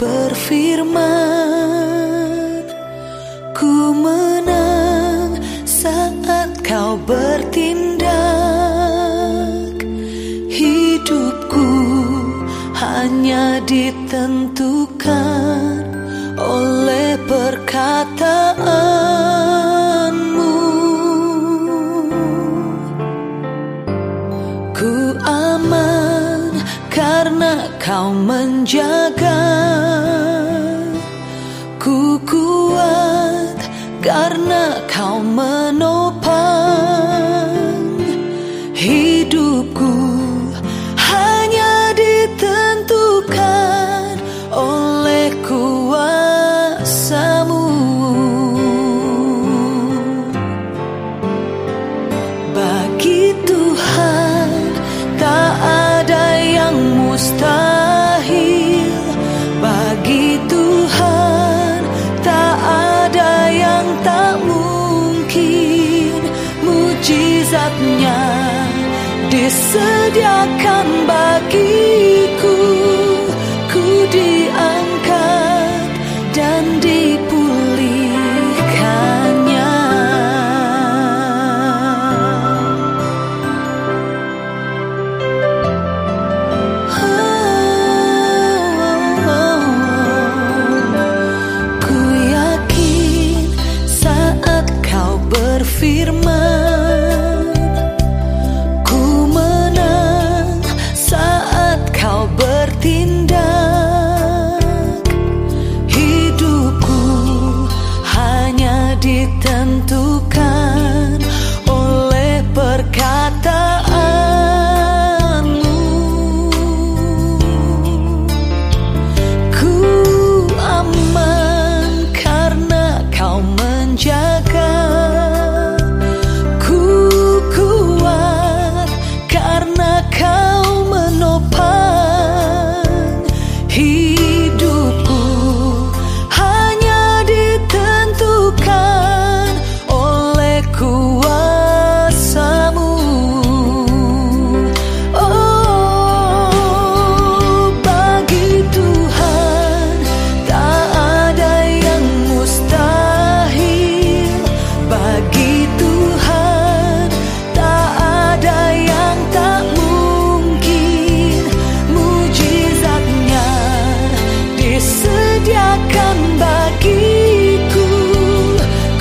berfirman Ku menang saat kau bertindak. Hidupku hanya ditentukan oleh perkataanmu. Ku aman karena kau menjaga berkatnya disediakan bagiku ku diangkat dan dipulihkannya oh, oh, oh. ku yakin saat kau berfirman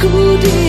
孤地。